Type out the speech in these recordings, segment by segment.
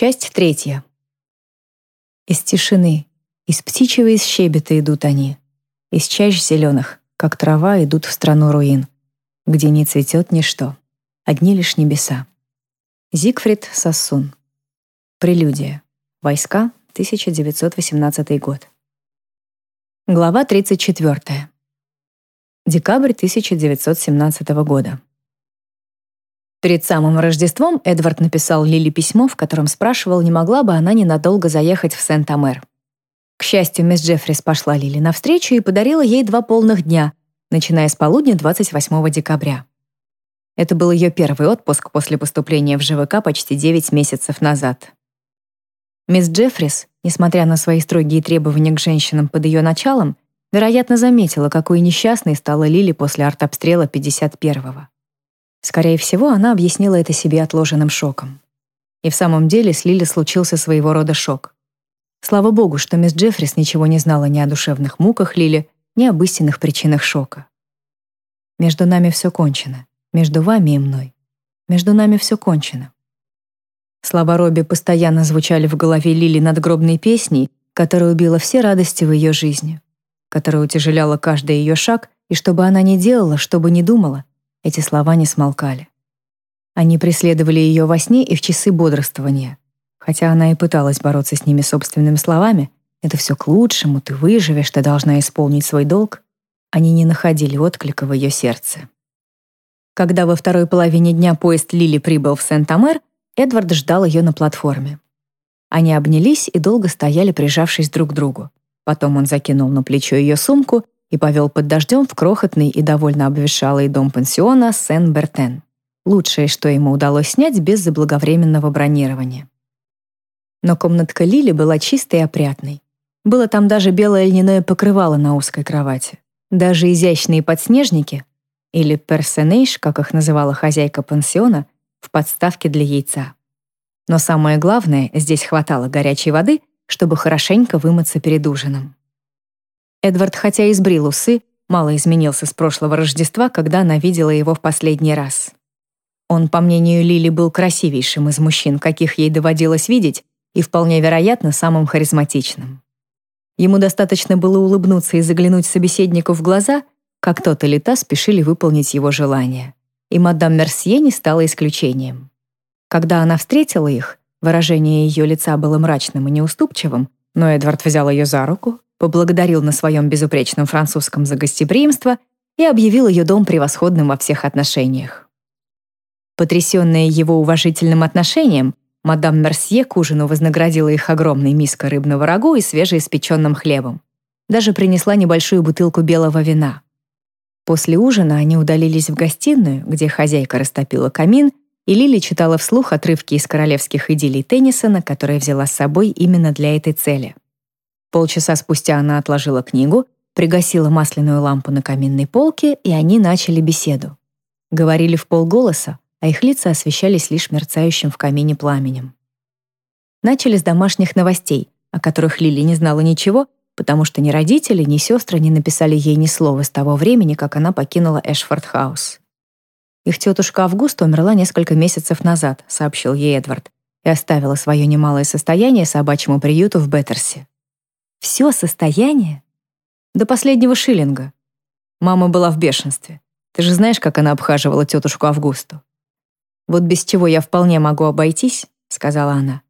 Часть третья. Из тишины, из птичьего из щебета идут они, из чащ зеленых, как трава, идут в страну руин, где не цветет ничто, одни лишь небеса. Зигфрид Сассун. Прелюдия. Войска, 1918 год. Глава 34. Декабрь 1917 года. Перед самым Рождеством Эдвард написал Лили письмо, в котором спрашивал, не могла бы она ненадолго заехать в Сент-Амер. К счастью, мисс Джеффрис пошла Лили навстречу и подарила ей два полных дня, начиная с полудня 28 декабря. Это был ее первый отпуск после поступления в ЖВК почти 9 месяцев назад. Мисс Джеффрис, несмотря на свои строгие требования к женщинам под ее началом, вероятно, заметила, какой несчастной стала Лили после артобстрела 51-го. Скорее всего, она объяснила это себе отложенным шоком. И в самом деле с Лили случился своего рода шок. Слава богу, что мисс Джеффрис ничего не знала ни о душевных муках Лили, ни об истинных причинах шока. Между нами все кончено. Между вами и мной. Между нами все кончено. Слова Робби постоянно звучали в голове Лили надгробной песней, которая убила все радости в ее жизни, которая утяжеляла каждый ее шаг, и что бы она ни делала, что бы ни думала, эти слова не смолкали. Они преследовали ее во сне и в часы бодрствования. Хотя она и пыталась бороться с ними собственными словами, это все к лучшему, ты выживешь, ты должна исполнить свой долг, они не находили отклика в ее сердце. Когда во второй половине дня поезд Лили прибыл в Сент-Амер, Эдвард ждал ее на платформе. Они обнялись и долго стояли, прижавшись друг к другу. Потом он закинул на плечо ее сумку и повел под дождем в крохотный и довольно обветшалый дом пансиона Сен-Бертен. Лучшее, что ему удалось снять без заблаговременного бронирования. Но комнатка Лили была чистой и опрятной. Было там даже белое льняное покрывало на узкой кровати. Даже изящные подснежники, или персонейш, как их называла хозяйка пансиона, в подставке для яйца. Но самое главное, здесь хватало горячей воды, чтобы хорошенько вымыться перед ужином. Эдвард, хотя и сбрил усы, мало изменился с прошлого Рождества, когда она видела его в последний раз. Он, по мнению Лили, был красивейшим из мужчин, каких ей доводилось видеть, и вполне вероятно самым харизматичным. Ему достаточно было улыбнуться и заглянуть собеседнику в глаза, как тот или та спешили выполнить его желание. И мадам Мерсье не стала исключением. Когда она встретила их, выражение ее лица было мрачным и неуступчивым, но Эдвард взял ее за руку, поблагодарил на своем безупречном французском за гостеприимство и объявил ее дом превосходным во всех отношениях. Потрясенная его уважительным отношением, мадам Мерсье к ужину вознаградила их огромной миской рыбного рагу и свежеиспеченным хлебом. Даже принесла небольшую бутылку белого вина. После ужина они удалились в гостиную, где хозяйка растопила камин, и Лили читала вслух отрывки из королевских идиллий Теннисона, которые взяла с собой именно для этой цели. Полчаса спустя она отложила книгу, пригасила масляную лампу на каминной полке, и они начали беседу. Говорили в полголоса, а их лица освещались лишь мерцающим в камине пламенем. Начали с домашних новостей, о которых Лили не знала ничего, потому что ни родители, ни сестры не написали ей ни слова с того времени, как она покинула Эшфорд-хаус. Их тетушка Августа умерла несколько месяцев назад, сообщил ей Эдвард, и оставила свое немалое состояние собачьему приюту в Беттерсе. Все состояние? До последнего шиллинга. Мама была в бешенстве. Ты же знаешь, как она обхаживала тетушку Августу. Вот без чего я вполне могу обойтись, сказала она.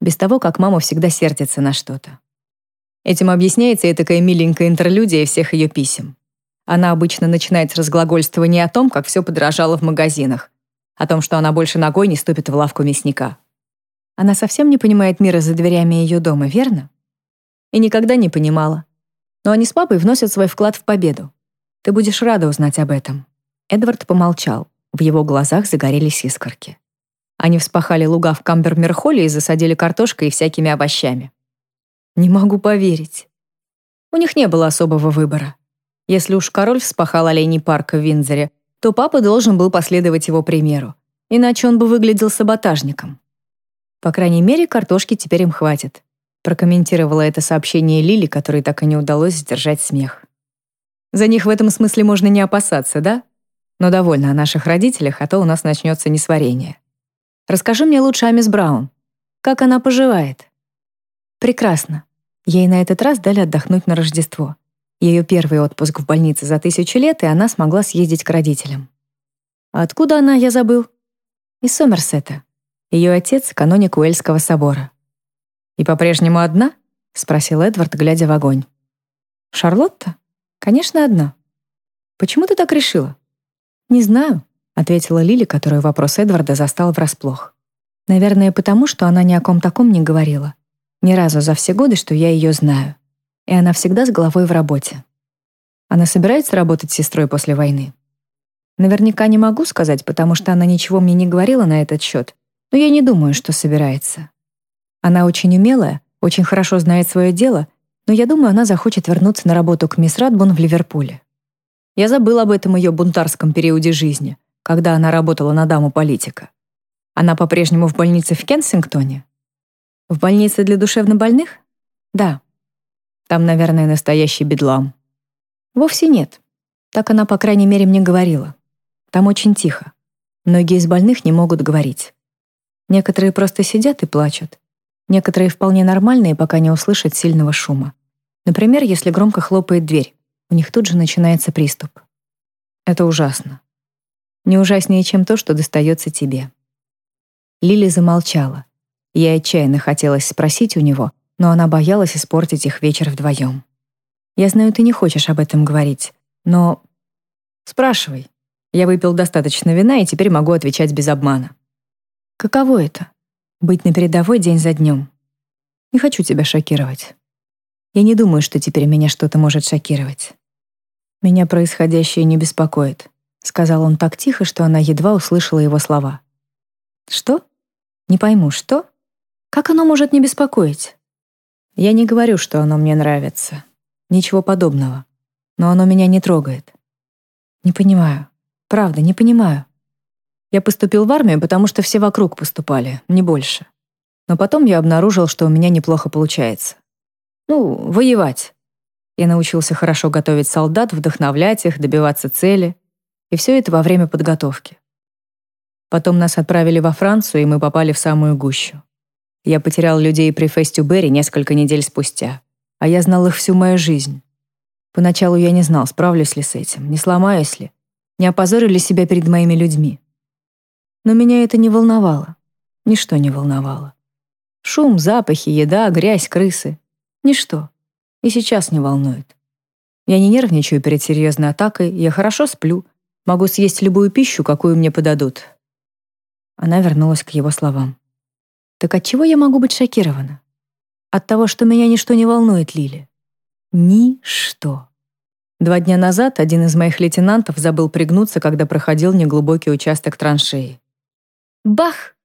Без того, как мама всегда сердится на что-то. Этим объясняется и такая миленькая интерлюдия всех ее писем. Она обычно начинает с разглагольствования о том, как все подорожало в магазинах, о том, что она больше ногой не ступит в лавку мясника. Она совсем не понимает мира за дверями ее дома, верно? и никогда не понимала. Но они с папой вносят свой вклад в победу. Ты будешь рада узнать об этом». Эдвард помолчал. В его глазах загорелись искорки. Они вспахали луга в Камбермерхолле и засадили картошкой и всякими овощами. Не могу поверить. У них не было особого выбора. Если уж король вспахал оленей парка в Виндзоре, то папа должен был последовать его примеру, иначе он бы выглядел саботажником. По крайней мере, картошки теперь им хватит прокомментировала это сообщение Лили, которой так и не удалось сдержать смех. За них в этом смысле можно не опасаться, да? Но довольно о наших родителях, а то у нас начнется несварение. Расскажи мне лучше о мисс Браун. Как она поживает?» «Прекрасно. Ей на этот раз дали отдохнуть на Рождество. Ее первый отпуск в больнице за тысячу лет, и она смогла съездить к родителям. А откуда она, я забыл? Из Сомерсета. Ее отец — каноник Уэльского собора. «И по-прежнему одна?» — спросил Эдвард, глядя в огонь. «Шарлотта? Конечно, одна. Почему ты так решила?» «Не знаю», — ответила Лили, которую вопрос Эдварда застал врасплох. «Наверное, потому, что она ни о ком таком не говорила. Ни разу за все годы, что я ее знаю. И она всегда с головой в работе. Она собирается работать с сестрой после войны?» Наверняка не могу сказать, потому что она ничего мне не говорила на этот счет, но я не думаю, что собирается. Она очень умелая, очень хорошо знает свое дело, но я думаю, она захочет вернуться на работу к мисс Радбун в Ливерпуле. Я забыл об этом ее бунтарском периоде жизни, когда она работала на даму политика. Она по-прежнему в больнице в Кенсингтоне? В больнице для душевнобольных? Да. Там, наверное, настоящий бедлам. Вовсе нет. Так она, по крайней мере, мне говорила. Там очень тихо. Многие из больных не могут говорить. Некоторые просто сидят и плачут. Некоторые вполне нормальные, пока не услышат сильного шума. Например, если громко хлопает дверь, у них тут же начинается приступ. Это ужасно. Не ужаснее, чем то, что достается тебе. Лили замолчала. Ей отчаянно хотелось спросить у него, но она боялась испортить их вечер вдвоем. «Я знаю, ты не хочешь об этом говорить, но...» «Спрашивай», я выпил достаточно вина и теперь могу отвечать без обмана. Каково это? Быть на передовой день за днем. Не хочу тебя шокировать. Я не думаю, что теперь меня что-то может шокировать. Меня происходящее не беспокоит, сказал он так тихо, что она едва услышала его слова. Что? Не пойму, что? Как оно может не беспокоить? Я не говорю, что оно мне нравится. Ничего подобного. Но оно меня не трогает. Не понимаю. Правда, не понимаю. Я поступил в армию, потому что все вокруг поступали, не больше. Но потом я обнаружил, что у меня неплохо получается. Ну, воевать. Я научился хорошо готовить солдат, вдохновлять их, добиваться цели. И все это во время подготовки. Потом нас отправили во Францию, и мы попали в самую гущу. Я потерял людей при Фестю Берри несколько недель спустя. А я знал их всю мою жизнь. Поначалу я не знал, справлюсь ли с этим, не сломаюсь ли не опозорили себя перед моими людьми. Но меня это не волновало. Ничто не волновало. Шум, запахи, еда, грязь, крысы. Ничто. И сейчас не волнует. Я не нервничаю перед серьезной атакой, я хорошо сплю, могу съесть любую пищу, какую мне подадут. Она вернулась к его словам. Так от чего я могу быть шокирована? От того, что меня ничто не волнует, Лили. Ничто. Два дня назад один из моих лейтенантов забыл пригнуться, когда проходил неглубокий участок траншеи. Бах!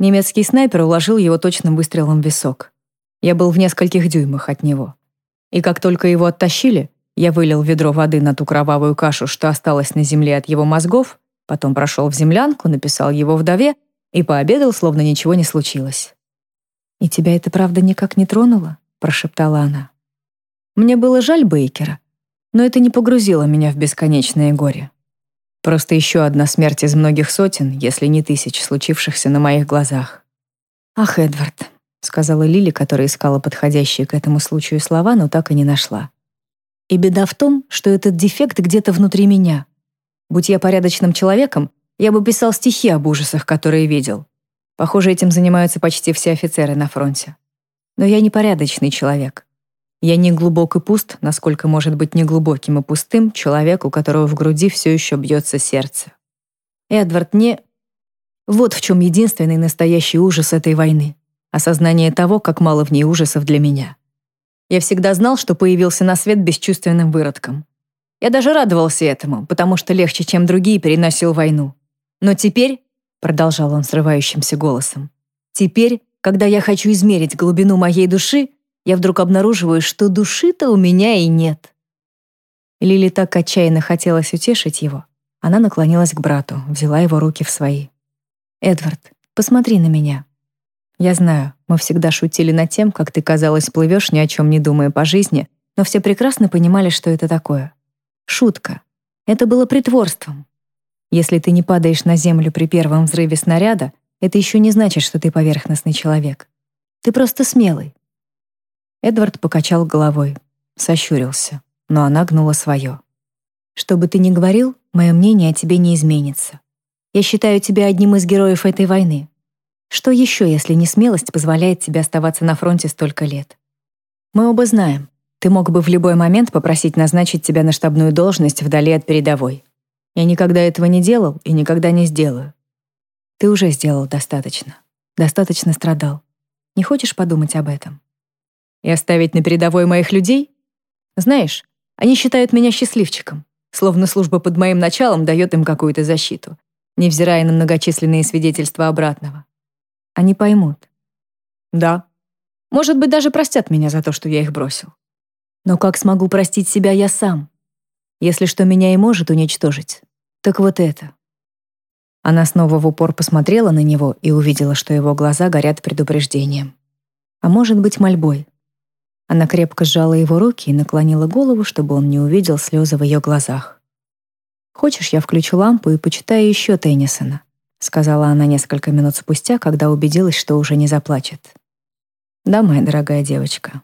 Немецкий снайпер уложил его точным выстрелом в висок. Я был в нескольких дюймах от него. И как только его оттащили, я вылил ведро воды на ту кровавую кашу, что осталось на земле от его мозгов, потом прошел в землянку, написал его вдове и пообедал, словно ничего не случилось. «И тебя это правда никак не тронуло?» — прошептала она. Мне было жаль Бейкера, но это не погрузило меня в бесконечное горе. Просто еще одна смерть из многих сотен, если не тысяч, случившихся на моих глазах. «Ах, Эдвард», — сказала Лили, которая искала подходящие к этому случаю слова, но так и не нашла. «И беда в том, что этот дефект где-то внутри меня. Будь я порядочным человеком, я бы писал стихи об ужасах, которые видел. Похоже, этим занимаются почти все офицеры на фронте. Но я не порядочный человек. Я не глубок и пуст, насколько может быть неглубоким и пустым человек, у которого в груди все еще бьется сердце. Эдвард не... Вот в чем единственный настоящий ужас этой войны. Осознание того, как мало в ней ужасов для меня. Я всегда знал, что появился на свет бесчувственным выродком. Я даже радовался этому, потому что легче, чем другие, переносил войну. Но теперь, — продолжал он срывающимся голосом, — теперь, когда я хочу измерить глубину моей души, я вдруг обнаруживаю, что души-то у меня и нет. Лили так отчаянно хотелось утешить его. Она наклонилась к брату, взяла его руки в свои. «Эдвард, посмотри на меня. Я знаю, мы всегда шутили над тем, как ты, казалось, плывешь, ни о чем не думая по жизни, но все прекрасно понимали, что это такое. Шутка. Это было притворством. Если ты не падаешь на землю при первом взрыве снаряда, это еще не значит, что ты поверхностный человек. Ты просто смелый». Эдвард покачал головой, сощурился, но она гнула свое. «Что бы ты ни говорил, мое мнение о тебе не изменится. Я считаю тебя одним из героев этой войны. Что еще, если не смелость позволяет тебе оставаться на фронте столько лет? Мы оба знаем, ты мог бы в любой момент попросить назначить тебя на штабную должность вдали от передовой. Я никогда этого не делал и никогда не сделаю. Ты уже сделал достаточно. Достаточно страдал. Не хочешь подумать об этом? И оставить на передовой моих людей? Знаешь, они считают меня счастливчиком, словно служба под моим началом дает им какую-то защиту, невзирая на многочисленные свидетельства обратного. Они поймут. Да. Может быть, даже простят меня за то, что я их бросил. Но как смогу простить себя я сам? Если что меня и может уничтожить, так вот это. Она снова в упор посмотрела на него и увидела, что его глаза горят предупреждением. А может быть, мольбой. Она крепко сжала его руки и наклонила голову, чтобы он не увидел слезы в ее глазах. «Хочешь, я включу лампу и почитаю еще Теннисона?» сказала она несколько минут спустя, когда убедилась, что уже не заплачет. «Да, моя дорогая девочка.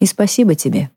И спасибо тебе».